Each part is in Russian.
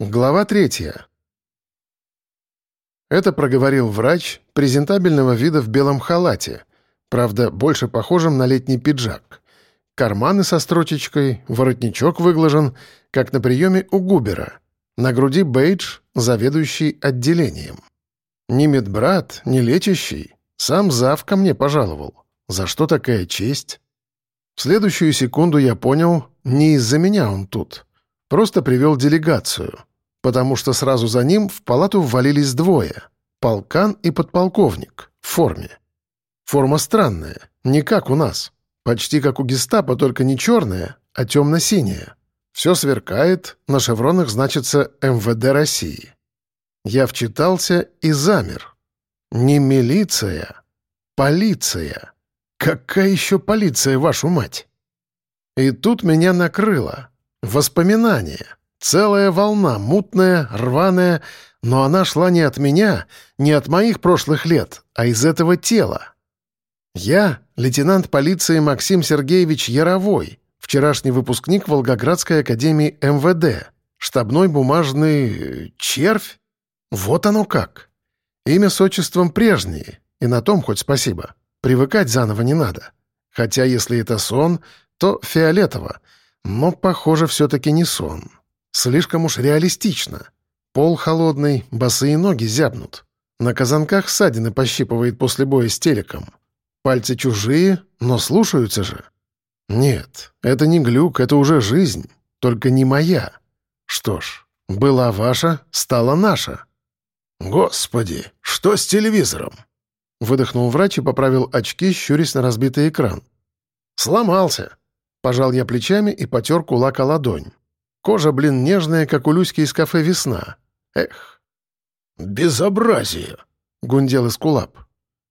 Глава третья. Это проговорил врач презентабельного вида в белом халате, правда, больше похожем на летний пиджак. Карманы со строчечкой, воротничок выглажен, как на приеме у Губера. На груди бейдж, заведующий отделением. Не медбрат, не лечащий, сам зав ко мне пожаловал. За что такая честь? В следующую секунду я понял, не из-за меня он тут. Просто привел делегацию — потому что сразу за ним в палату ввалились двое — полкан и подполковник в форме. Форма странная, не как у нас. Почти как у гестапо, только не черная, а темно-синяя. Все сверкает, на шевронах значится МВД России. Я вчитался и замер. Не милиция, полиция. Какая еще полиция, вашу мать? И тут меня накрыло. Воспоминания. Целая волна, мутная, рваная, но она шла не от меня, не от моих прошлых лет, а из этого тела. Я — лейтенант полиции Максим Сергеевич Яровой, вчерашний выпускник Волгоградской академии МВД, штабной бумажный... Э, червь? Вот оно как. Имя с отчеством прежние, и на том хоть спасибо. Привыкать заново не надо. Хотя если это сон, то фиолетово, но, похоже, все-таки не сон. Слишком уж реалистично. Пол холодный, босые ноги зябнут. На казанках ссадины пощипывает после боя с телеком. Пальцы чужие, но слушаются же. Нет, это не глюк, это уже жизнь, только не моя. Что ж, была ваша, стала наша. «Господи, что с телевизором?» Выдохнул врач и поправил очки, щурясь на разбитый экран. «Сломался!» Пожал я плечами и потер кулак о ладонь. Кожа, блин, нежная, как у Люськи из кафе «Весна». Эх. «Безобразие!» — гундел из кулап.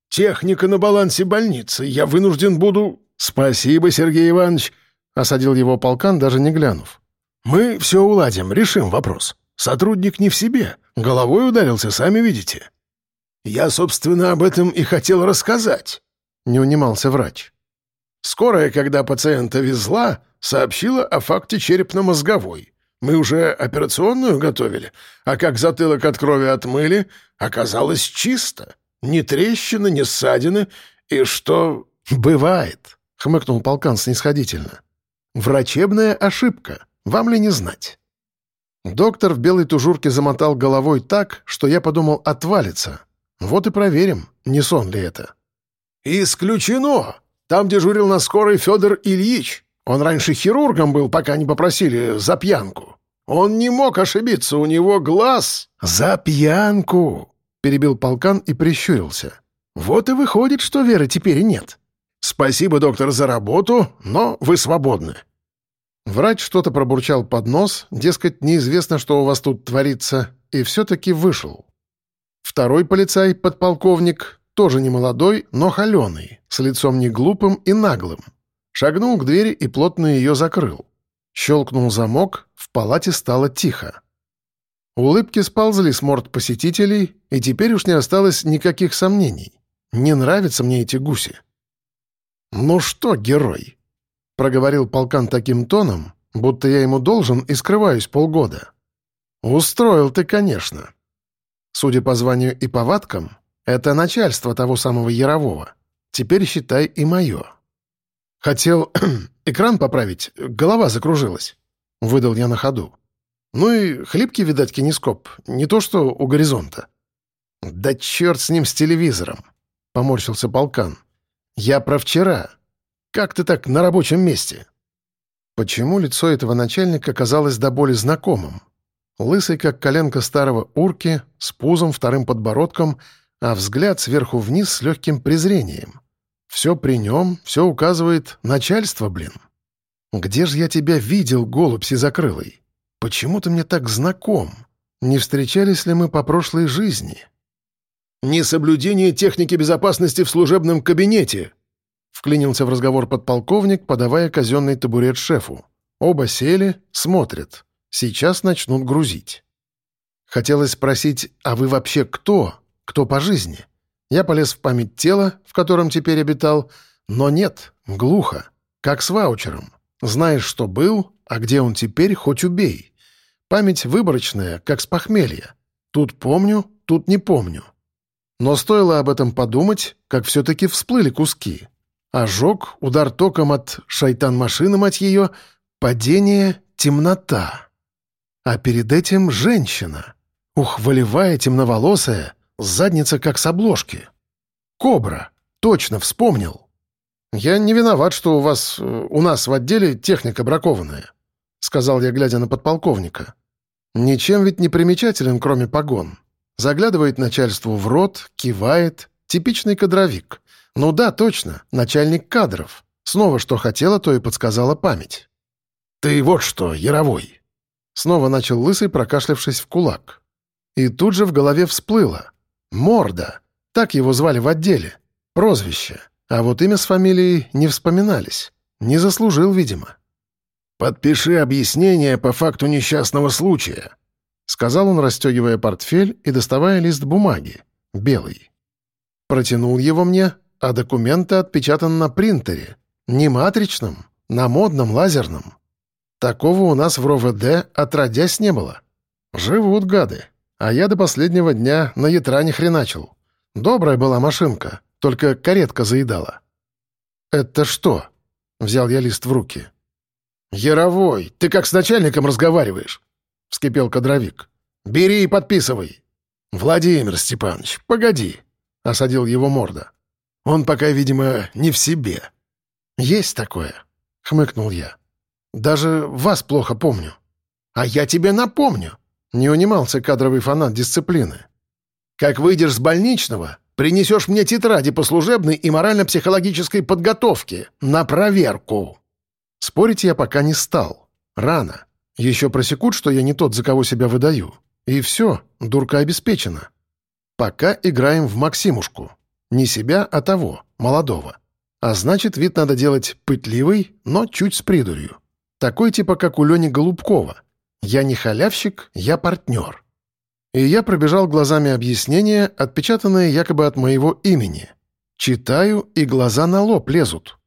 «Техника на балансе больницы. Я вынужден буду...» «Спасибо, Сергей Иванович!» — осадил его полкан, даже не глянув. «Мы все уладим, решим вопрос. Сотрудник не в себе. Головой ударился, сами видите». «Я, собственно, об этом и хотел рассказать», — не унимался врач. «Скорая, когда пациента везла, сообщила о факте черепно-мозговой. Мы уже операционную готовили, а как затылок от крови отмыли, оказалось чисто. Ни трещины, ни ссадины, и что... «Бывает», — хмыкнул полкан снисходительно. «Врачебная ошибка. Вам ли не знать?» Доктор в белой тужурке замотал головой так, что я подумал отвалится. Вот и проверим, не сон ли это. «Исключено! Там дежурил на скорой Федор Ильич. Он раньше хирургом был, пока не попросили за пьянку. Он не мог ошибиться, у него глаз...» «За пьянку!» — перебил полкан и прищурился. «Вот и выходит, что веры теперь нет. Спасибо, доктор, за работу, но вы свободны». Врач что-то пробурчал под нос, дескать, неизвестно, что у вас тут творится, и все-таки вышел. Второй полицай, подполковник, тоже не молодой, но холеный, с лицом не глупым и наглым. Шагнул к двери и плотно ее закрыл. Щелкнул замок, в палате стало тихо. Улыбки сползли с морд посетителей, и теперь уж не осталось никаких сомнений. Не нравятся мне эти гуси. «Ну что, герой?» — проговорил полкан таким тоном, будто я ему должен и скрываюсь полгода. «Устроил ты, конечно. Судя по званию и повадкам, это начальство того самого Ярового. Теперь считай и мое». «Хотел экран поправить, голова закружилась», — выдал я на ходу. «Ну и хлипкий, видать, кинескоп, не то что у горизонта». «Да черт с ним, с телевизором», — поморщился полкан. «Я про вчера. Как ты так на рабочем месте?» Почему лицо этого начальника казалось до боли знакомым? Лысый, как коленка старого урки, с пузом, вторым подбородком, а взгляд сверху вниз с легким презрением. Все при нем, все указывает начальство, блин. Где же я тебя видел, голубь сизокрылый? Почему ты мне так знаком? Не встречались ли мы по прошлой жизни? «Несоблюдение техники безопасности в служебном кабинете», — вклинился в разговор подполковник, подавая казенный табурет шефу. Оба сели, смотрят. Сейчас начнут грузить. Хотелось спросить, а вы вообще кто? Кто по жизни? Я полез в память тела, в котором теперь обитал, но нет, глухо, как с ваучером. Знаешь, что был, а где он теперь, хоть убей. Память выборочная, как с похмелья. Тут помню, тут не помню. Но стоило об этом подумать, как все-таки всплыли куски. Ожог, удар током от шайтан-машины, мать ее, падение, темнота. А перед этим женщина. Ух, волевая, темноволосая, задница как с обложки. Кобра. Точно вспомнил. «Я не виноват, что у вас, э, у нас в отделе техника бракованная», — сказал я, глядя на подполковника. «Ничем ведь не примечателен, кроме погон. Заглядывает начальству в рот, кивает. Типичный кадровик. Ну да, точно, начальник кадров. Снова что хотела, то и подсказала память. «Ты вот что, Яровой!» Снова начал Лысый, прокашлявшись в кулак. И тут же в голове всплыло. «Морда!» Так его звали в отделе. Прозвище. А вот имя с фамилией не вспоминались. Не заслужил, видимо. «Подпиши объяснение по факту несчастного случая», — сказал он, расстегивая портфель и доставая лист бумаги, белый. Протянул его мне, а документы отпечатаны на принтере. Не матричном, на модном лазерном. Такого у нас в РОВД отродясь не было. Живут гады. А я до последнего дня на ятра не хреначил. Добрая была машинка, только каретка заедала. «Это что?» — взял я лист в руки. «Яровой, ты как с начальником разговариваешь?» — вскипел кадровик. «Бери и подписывай». «Владимир Степанович, погоди», — осадил его морда. «Он пока, видимо, не в себе». «Есть такое», — хмыкнул я. «Даже вас плохо помню». «А я тебе напомню», — не унимался кадровый фанат дисциплины. «Как выйдешь с больничного, принесешь мне тетради по служебной и морально-психологической подготовке на проверку». Спорить я пока не стал. Рано. Еще просекут, что я не тот, за кого себя выдаю. И все, дурка обеспечена. Пока играем в Максимушку. Не себя, а того, молодого. А значит, вид надо делать пытливый, но чуть с придурью. Такой типа, как у Лени Голубкова. Я не халявщик, я партнер. И я пробежал глазами объяснение, отпечатанное якобы от моего имени. Читаю, и глаза на лоб лезут.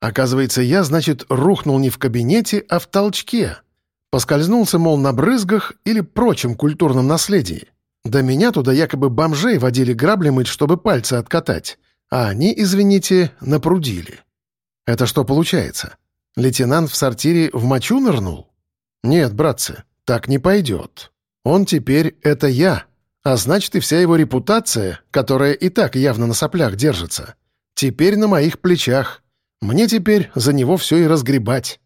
Оказывается, я, значит, рухнул не в кабинете, а в толчке. Поскользнулся, мол, на брызгах или прочем культурном наследии. До меня туда якобы бомжей водили грабли мыть, чтобы пальцы откатать. А они, извините, напрудили. Это что получается? Лейтенант в сортире в мочу нырнул? Нет, братцы, так не пойдет. Он теперь — это я, а значит и вся его репутация, которая и так явно на соплях держится, теперь на моих плечах. Мне теперь за него все и разгребать.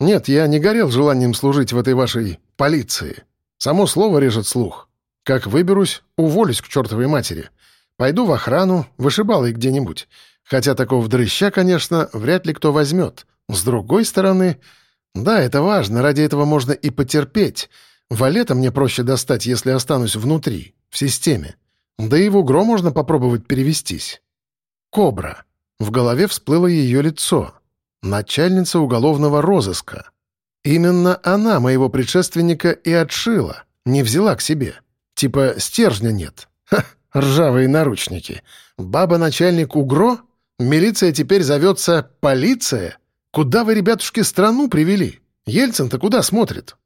Нет, я не горел желанием служить в этой вашей полиции. Само слово режет слух. Как выберусь, уволюсь к чертовой матери. Пойду в охрану, вышибалой где-нибудь. Хотя такого дрыща, конечно, вряд ли кто возьмет. С другой стороны, да, это важно, ради этого можно и потерпеть — Валета мне проще достать, если останусь внутри, в системе. Да и в угро можно попробовать перевестись. Кобра. В голове всплыло ее лицо. Начальница уголовного розыска. Именно она моего предшественника и отшила, не взяла к себе. Типа стержня нет. Ха, ржавые наручники. Баба-начальник УГРО? Милиция теперь зовется полиция? Куда вы, ребятушки, страну привели? Ельцин-то куда смотрит?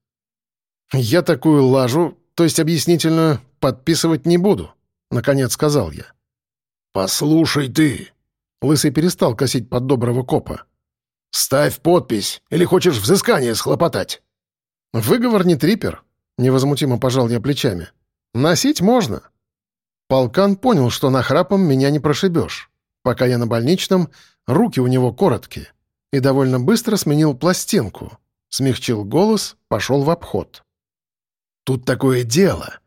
«Я такую лажу, то есть объяснительную, подписывать не буду», — наконец сказал я. «Послушай ты!» — Лысый перестал косить под доброго копа. «Ставь подпись, или хочешь взыскание схлопотать?» «Выговор не трипер», — невозмутимо пожал я плечами. «Носить можно». Полкан понял, что нахрапом меня не прошибешь. Пока я на больничном, руки у него короткие. И довольно быстро сменил пластинку. Смягчил голос, пошел в обход. Тут такое дело.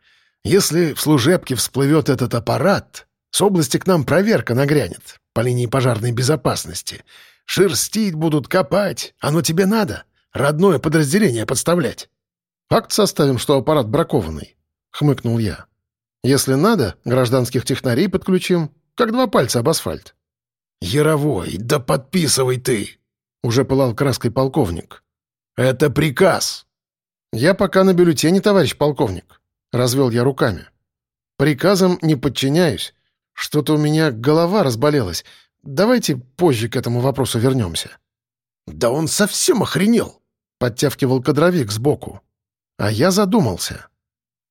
Если в служебке всплывет этот аппарат, с области к нам проверка нагрянет по линии пожарной безопасности. Шерстить будут, копать. Оно тебе надо? Родное подразделение подставлять. «Акт составим, что аппарат бракованный», — хмыкнул я. «Если надо, гражданских технарей подключим, как два пальца об асфальт». «Яровой, да подписывай ты!» — уже пылал краской полковник. «Это приказ!» «Я пока на бюллетене, товарищ полковник», — развел я руками. «Приказам не подчиняюсь. Что-то у меня голова разболелась. Давайте позже к этому вопросу вернемся». «Да он совсем охренел!» — подтявкивал кадровик сбоку. А я задумался.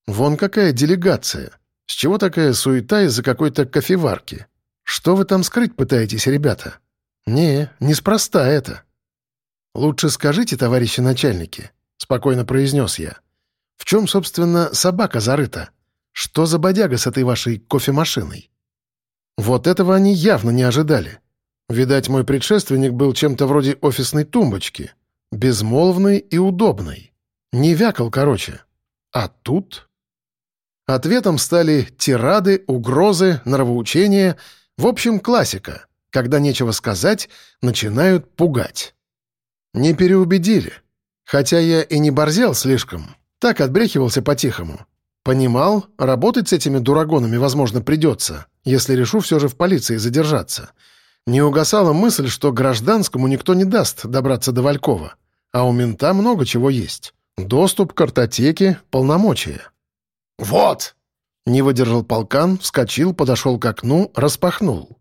Вон какая делегация. С чего такая суета из-за какой-то кофеварки? Что вы там скрыть пытаетесь, ребята? Не, неспроста это. Лучше скажите, товарищи начальники, — спокойно произнес я. В чем, собственно, собака зарыта? Что за бодяга с этой вашей кофемашиной? Вот этого они явно не ожидали. Видать, мой предшественник был чем-то вроде офисной тумбочки. Безмолвной и удобной. Не вякал, короче. А тут... Ответом стали тирады, угрозы, нравоучения. В общем, классика. Когда нечего сказать, начинают пугать. Не переубедили. Хотя я и не борзел слишком. Так отбрехивался по-тихому. Понимал, работать с этими дурагонами, возможно, придется, если решу все же в полиции задержаться. Не угасала мысль, что гражданскому никто не даст добраться до Валькова. А у мента много чего есть. Доступ к картотеке, полномочия. «Вот!» Не выдержал полкан, вскочил, подошел к окну, распахнул.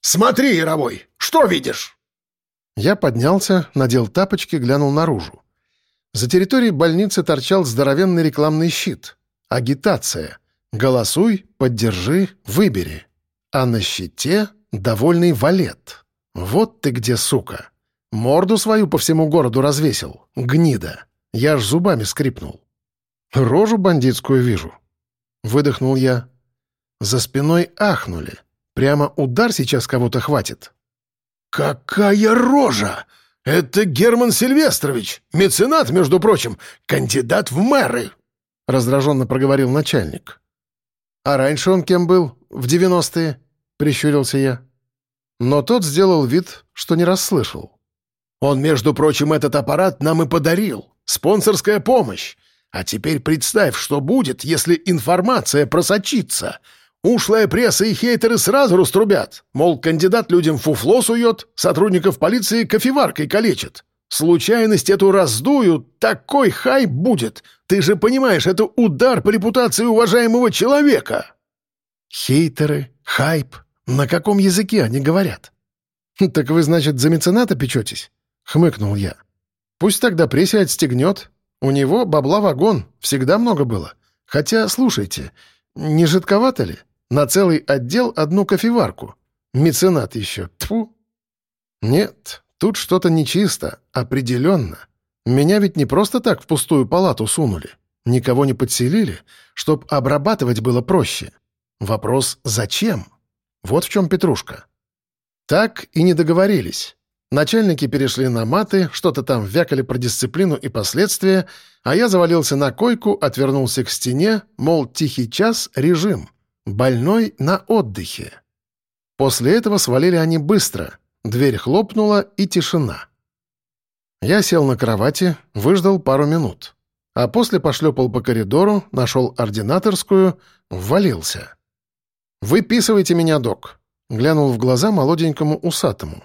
«Смотри, Яровой, что видишь?» Я поднялся, надел тапочки, глянул наружу. За территорией больницы торчал здоровенный рекламный щит. Агитация. Голосуй, поддержи, выбери. А на щите довольный валет. Вот ты где, сука. Морду свою по всему городу развесил. Гнида. Я аж зубами скрипнул. Рожу бандитскую вижу. Выдохнул я. За спиной ахнули. Прямо удар сейчас кого-то хватит. «Какая рожа! Это Герман Сильвестрович, меценат, между прочим, кандидат в мэры!» — раздраженно проговорил начальник. «А раньше он кем был? В девяностые?» — прищурился я. Но тот сделал вид, что не расслышал. «Он, между прочим, этот аппарат нам и подарил. Спонсорская помощь. А теперь представь, что будет, если информация просочится. Ушлая пресса и хейтеры сразу раструбят. Мол, кандидат людям фуфло сует, сотрудников полиции кофеваркой калечит. Случайность эту раздуют, такой хайп будет. Ты же понимаешь, это удар по репутации уважаемого человека. Хейтеры, хайп. На каком языке они говорят? «Так вы, значит, за мецената печетесь?» — хмыкнул я. «Пусть тогда прессе отстегнет. У него бабла вагон, всегда много было. Хотя, слушайте, не жидковато ли? На целый отдел одну кофеварку. Меценат еще. Тьфу!» «Нет, тут что-то нечисто, определенно. Меня ведь не просто так в пустую палату сунули. Никого не подселили, чтоб обрабатывать было проще. Вопрос «зачем?» Вот в чем петрушка. Так и не договорились. Начальники перешли на маты, что-то там вякали про дисциплину и последствия, а я завалился на койку, отвернулся к стене, мол, тихий час — режим. Больной на отдыхе. После этого свалили они быстро. Дверь хлопнула, и тишина. Я сел на кровати, выждал пару минут. А после пошлепал по коридору, нашел ординаторскую, ввалился. «Выписывайте меня, док», — глянул в глаза молоденькому усатому.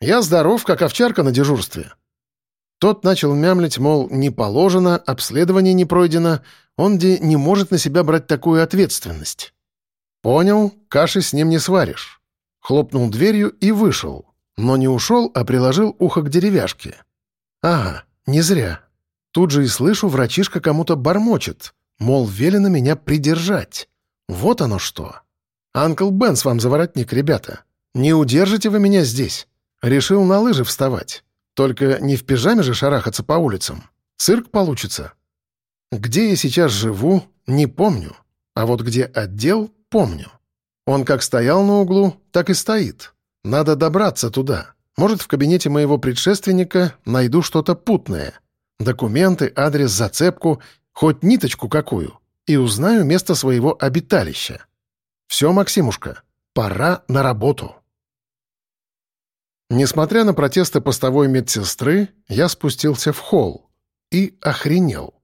«Я здоров, как овчарка на дежурстве». Тот начал мямлить, мол, не положено, обследование не пройдено, он где не может на себя брать такую ответственность. «Понял, каши с ним не сваришь». Хлопнул дверью и вышел, но не ушел, а приложил ухо к деревяшке. «Ага, не зря. Тут же и слышу, врачишка кому-то бормочет, мол, велено меня придержать. Вот оно что. Анкл Бенс вам заворотник, ребята. Не удержите вы меня здесь. Решил на лыжи вставать. Только не в пижаме же шарахаться по улицам. Цирк получится. Где я сейчас живу, не помню. А вот где отдел, помню. Он как стоял на углу, так и стоит. Надо добраться туда. Может, в кабинете моего предшественника найду что-то путное. Документы, адрес, зацепку, хоть ниточку какую. И узнаю место своего обиталища. Все, Максимушка, пора на работу. Несмотря на протесты постовой медсестры, я спустился в холл и охренел.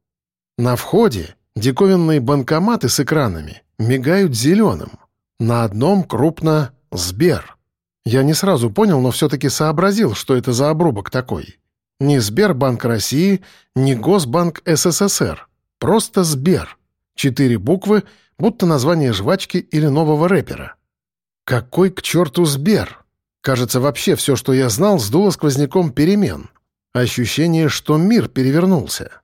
На входе диковинные банкоматы с экранами мигают зеленым. На одном крупно «Сбер». Я не сразу понял, но все-таки сообразил, что это за обрубок такой. Не Сбербанк России, не Госбанк СССР. Просто Сбер. Четыре буквы, будто название жвачки или нового рэпера. Какой к черту Сбер? Кажется, вообще все, что я знал, сдуло сквозняком перемен. Ощущение, что мир перевернулся.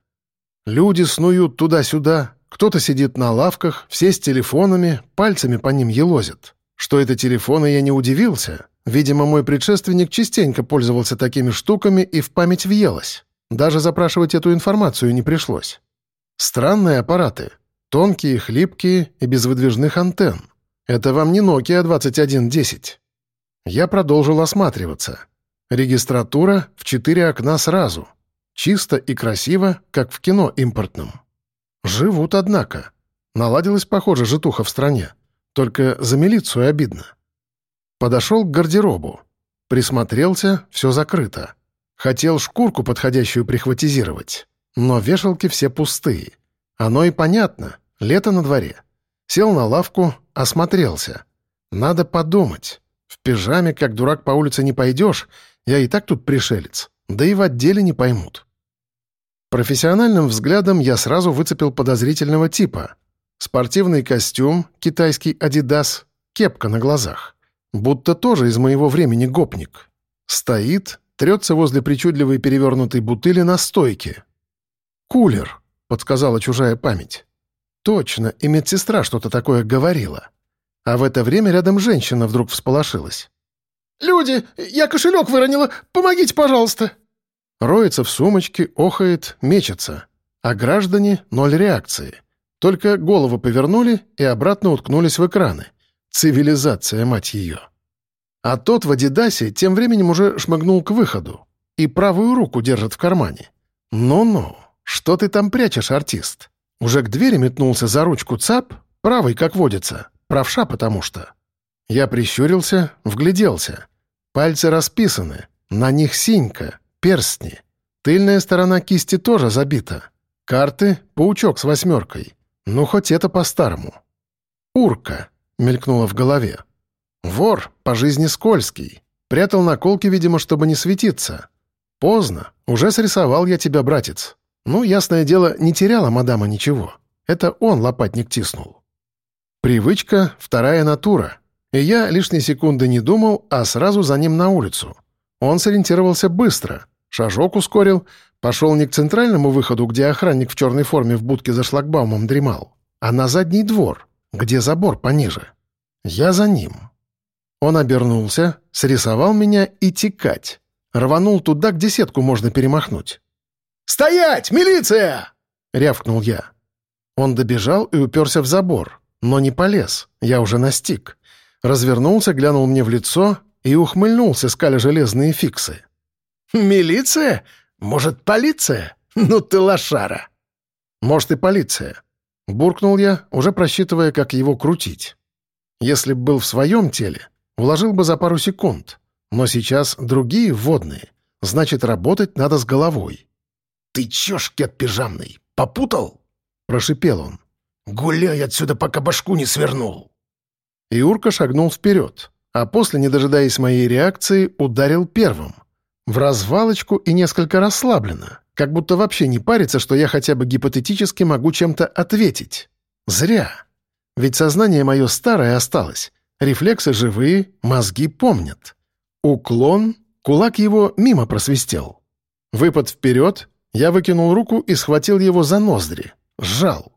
Люди снуют туда-сюда, кто-то сидит на лавках, все с телефонами, пальцами по ним елозят. Что это телефоны, я не удивился. Видимо, мой предшественник частенько пользовался такими штуками и в память въелось. Даже запрашивать эту информацию не пришлось. Странные аппараты. Тонкие, хлипкие и без выдвижных антенн. Это вам не Nokia 2110. Я продолжил осматриваться. Регистратура в четыре окна сразу. Чисто и красиво, как в кино импортном. Живут, однако. Наладилась, похоже, житуха в стране. Только за милицию обидно. Подошел к гардеробу. Присмотрелся, все закрыто. Хотел шкурку подходящую прихватизировать. Но вешалки все пустые. Оно и понятно. Лето на дворе. Сел на лавку, осмотрелся. Надо подумать. В пижаме, как дурак, по улице не пойдешь. Я и так тут пришелец. Да и в отделе не поймут. Профессиональным взглядом я сразу выцепил подозрительного типа. Спортивный костюм, китайский «Адидас», кепка на глазах. Будто тоже из моего времени гопник. Стоит, трется возле причудливой перевернутой бутыли на стойке. «Кулер», — подсказала чужая память. «Точно, и медсестра что-то такое говорила». А в это время рядом женщина вдруг всполошилась. «Люди, я кошелек выронила! Помогите, пожалуйста!» Роется в сумочке, охает, мечется. А граждане — ноль реакции. Только голову повернули и обратно уткнулись в экраны. Цивилизация, мать ее. А тот в Адидасе тем временем уже шмыгнул к выходу и правую руку держит в кармане. «Ну-ну, что ты там прячешь, артист?» Уже к двери метнулся за ручку ЦАП, правый, как водится, правша потому что. Я прищурился, вгляделся. Пальцы расписаны, на них синька, перстни. Тыльная сторона кисти тоже забита. Карты — паучок с восьмеркой. Ну, хоть это по-старому. «Урка», — мелькнуло в голове. «Вор, по жизни скользкий. Прятал наколки, видимо, чтобы не светиться. Поздно. Уже срисовал я тебя, братец. Ну, ясное дело, не теряла мадама ничего. Это он лопатник тиснул. Привычка — вторая натура. И я лишние секунды не думал, а сразу за ним на улицу. Он сориентировался быстро. Шажок ускорил, Пошел не к центральному выходу, где охранник в черной форме в будке за шлагбаумом дремал, а на задний двор, где забор пониже. Я за ним. Он обернулся, срисовал меня и текать. Рванул туда, где сетку можно перемахнуть. «Стоять! Милиция!» — рявкнул я. Он добежал и уперся в забор, но не полез, я уже настиг. Развернулся, глянул мне в лицо и ухмыльнулся, скаля железные фиксы. «Милиция? «Может, полиция? Ну ты лошара!» «Может, и полиция». Буркнул я, уже просчитывая, как его крутить. Если б был в своем теле, уложил бы за пару секунд. Но сейчас другие вводные. Значит, работать надо с головой. «Ты чё, шкет пижамный, попутал?» — прошипел он. «Гуляй отсюда, пока башку не свернул!» Иурка шагнул вперед, а после, не дожидаясь моей реакции, ударил первым. В развалочку и несколько расслабленно, как будто вообще не парится, что я хотя бы гипотетически могу чем-то ответить. Зря. Ведь сознание мое старое осталось. Рефлексы живые, мозги помнят. Уклон, кулак его мимо просвистел. Выпад вперед, я выкинул руку и схватил его за ноздри. Сжал.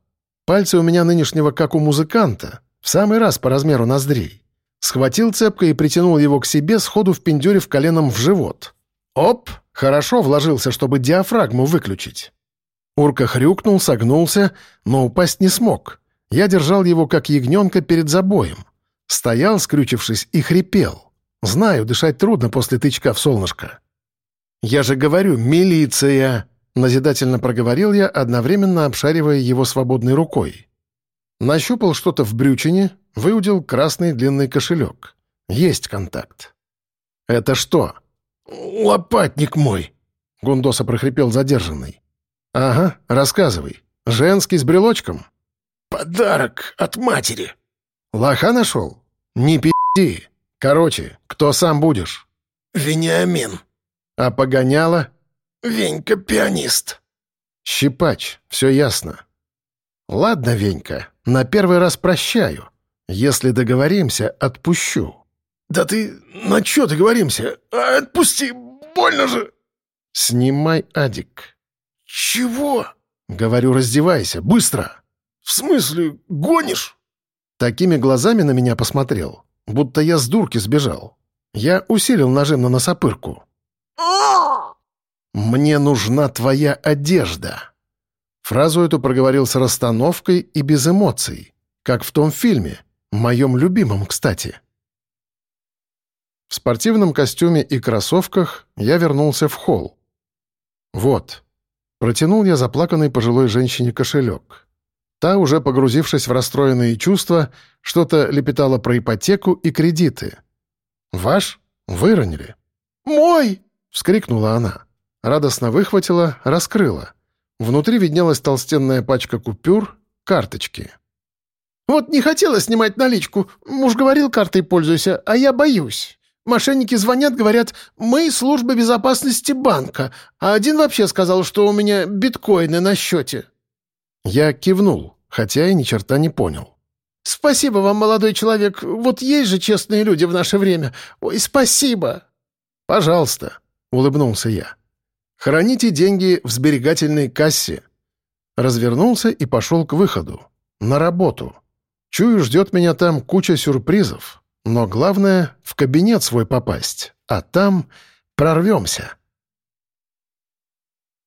Пальцы у меня нынешнего, как у музыканта, в самый раз по размеру ноздрей. Схватил цепко и притянул его к себе, сходу впендюрив коленом в живот. Оп! Хорошо вложился, чтобы диафрагму выключить. Урка хрюкнул, согнулся, но упасть не смог. Я держал его, как ягненка, перед забоем. Стоял, скрючившись, и хрипел. Знаю, дышать трудно после тычка в солнышко. «Я же говорю, милиция!» — назидательно проговорил я, одновременно обшаривая его свободной рукой. Нащупал что-то в брючине, выудил красный длинный кошелек. Есть контакт. «Это что?» «Лопатник мой!» — Гундоса прохрипел задержанный. «Ага, рассказывай. Женский с брелочком?» «Подарок от матери». «Лоха нашел? Не пи***ди. Короче, кто сам будешь?» «Вениамин». «А погоняла?» «Венька пианист». «Щипач, все ясно». «Ладно, Венька, на первый раз прощаю. Если договоримся, отпущу». «Да ты на чё договоримся? Отпусти, больно же!» «Снимай, Адик». «Чего?» Говорю, раздевайся, быстро!» «В смысле, гонишь?» Такими глазами на меня посмотрел, будто я с дурки сбежал. Я усилил нажим на носопырку. «Мне нужна твоя одежда!» Фразу эту проговорил с расстановкой и без эмоций, как в том фильме, моем любимом, кстати. В спортивном костюме и кроссовках я вернулся в холл. «Вот». Протянул я заплаканной пожилой женщине кошелек. Та, уже погрузившись в расстроенные чувства, что-то лепетала про ипотеку и кредиты. «Ваш? Выронили». «Мой!» — вскрикнула она. Радостно выхватила, раскрыла. Внутри виднелась толстенная пачка купюр, карточки. «Вот не хотела снимать наличку. Муж говорил, картой пользуйся, а я боюсь. Мошенники звонят, говорят, мы служба безопасности банка, а один вообще сказал, что у меня биткоины на счете». Я кивнул, хотя и ни черта не понял. «Спасибо вам, молодой человек. Вот есть же честные люди в наше время. Ой, спасибо!» «Пожалуйста», — улыбнулся я. «Храните деньги в сберегательной кассе». Развернулся и пошел к выходу. На работу. Чую, ждет меня там куча сюрпризов. Но главное — в кабинет свой попасть, а там прорвемся.